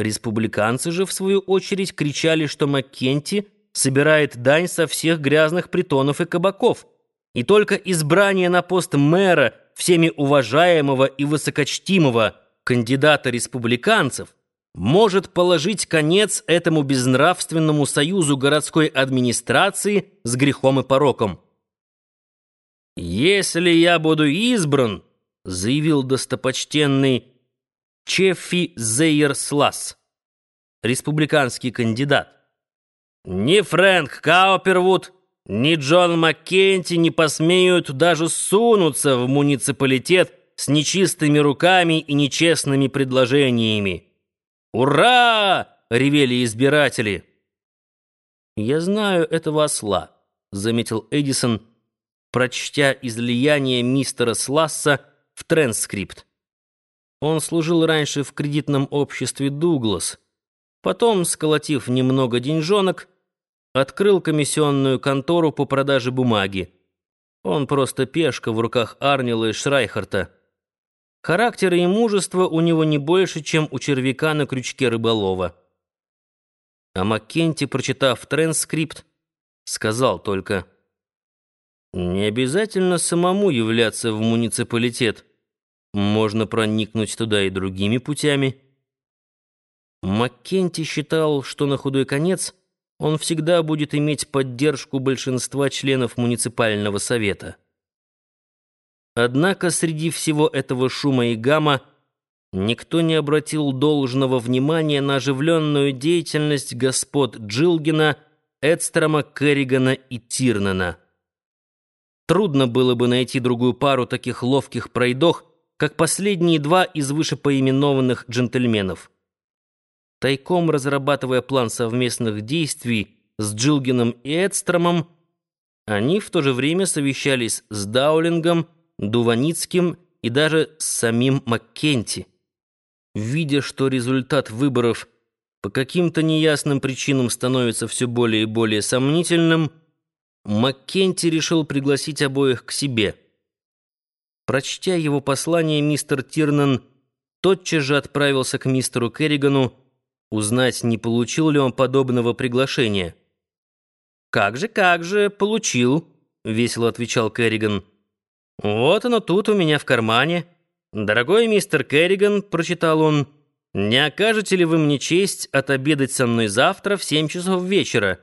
Республиканцы же, в свою очередь, кричали, что Маккенти собирает дань со всех грязных притонов и кабаков, и только избрание на пост мэра всеми уважаемого и высокочтимого кандидата республиканцев может положить конец этому безнравственному союзу городской администрации с грехом и пороком. «Если я буду избран», — заявил достопочтенный Чеффи Зейерслас, республиканский кандидат, «ни Фрэнк Каупервуд, ни Джон Маккенти не посмеют даже сунуться в муниципалитет с нечистыми руками и нечестными предложениями». «Ура!» — ревели избиратели. «Я знаю этого осла», — заметил Эдисон, прочтя излияние мистера Сласса в транскрипт. Он служил раньше в кредитном обществе «Дуглас», потом, сколотив немного деньжонок, открыл комиссионную контору по продаже бумаги. Он просто пешка в руках Арнила и Шрайхарта. Характер и мужество у него не больше, чем у червяка на крючке рыболова. А Маккенти, прочитав транскрипт, сказал только «Не обязательно самому являться в муниципалитет. Можно проникнуть туда и другими путями». Маккенти считал, что на худой конец он всегда будет иметь поддержку большинства членов муниципального совета. Однако среди всего этого шума и гамма никто не обратил должного внимания на оживленную деятельность господ Джилгина, Эдстрома, Керригана и Тирнана. Трудно было бы найти другую пару таких ловких пройдох, как последние два из вышепоименованных джентльменов. Тайком разрабатывая план совместных действий с Джилгином и Эдстромом, они в то же время совещались с Даулингом, Дуваницким и даже с самим Маккенти. Видя, что результат выборов по каким-то неясным причинам становится все более и более сомнительным, Маккенти решил пригласить обоих к себе. Прочтя его послание, мистер Тирнан тотчас же отправился к мистеру Керригану узнать, не получил ли он подобного приглашения. «Как же, как же, получил», — весело отвечал Керриган. «Вот оно тут у меня в кармане. Дорогой мистер Керриган», — прочитал он, — «не окажете ли вы мне честь отобедать со мной завтра в семь часов вечера?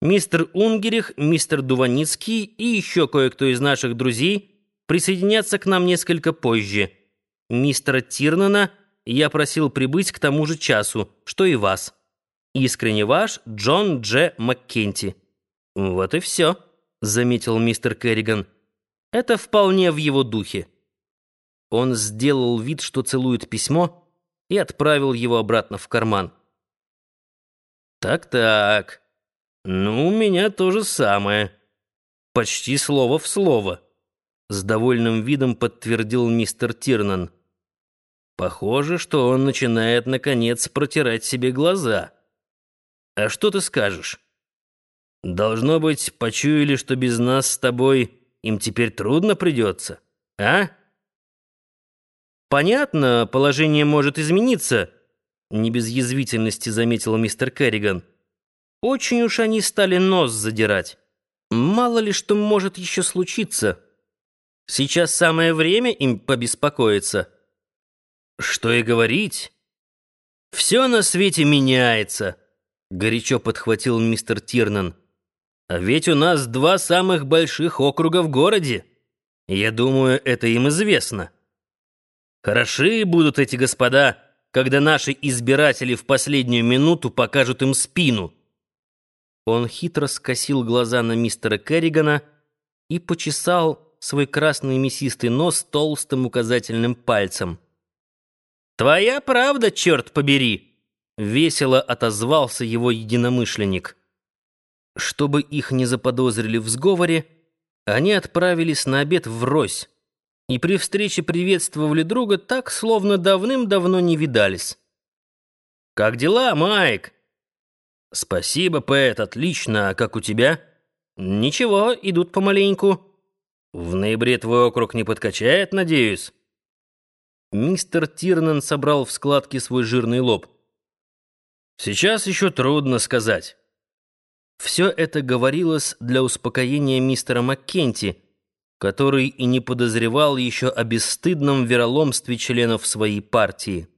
Мистер Унгерих, мистер Дуваницкий и еще кое-кто из наших друзей присоединятся к нам несколько позже. Мистера Тирнана я просил прибыть к тому же часу, что и вас. Искренне ваш Джон Дж. Маккенти». «Вот и все», — заметил мистер Керриган. Это вполне в его духе. Он сделал вид, что целует письмо, и отправил его обратно в карман. «Так-так, ну, у меня то же самое. Почти слово в слово», — с довольным видом подтвердил мистер Тирнан. «Похоже, что он начинает, наконец, протирать себе глаза. А что ты скажешь? Должно быть, почуяли, что без нас с тобой...» им теперь трудно придется, а? Понятно, положение может измениться, не без язвительности заметил мистер Керриган. Очень уж они стали нос задирать. Мало ли что может еще случиться. Сейчас самое время им побеспокоиться. Что и говорить. Все на свете меняется, горячо подхватил мистер Тирнан. А ведь у нас два самых больших округа в городе. Я думаю, это им известно. Хороши будут эти господа, когда наши избиратели в последнюю минуту покажут им спину. Он хитро скосил глаза на мистера Керригана и почесал свой красный мясистый нос толстым указательным пальцем. «Твоя правда, черт побери!» — весело отозвался его единомышленник. Чтобы их не заподозрили в сговоре, они отправились на обед врозь и при встрече приветствовали друга так, словно давным-давно не видались. «Как дела, Майк?» «Спасибо, Пэт, отлично. А как у тебя?» «Ничего, идут помаленьку. В ноябре твой округ не подкачает, надеюсь?» Мистер Тирнан собрал в складки свой жирный лоб. Сейчас еще трудно сказать. Все это говорилось для успокоения мистера Маккенти, который и не подозревал еще о бесстыдном вероломстве членов своей партии.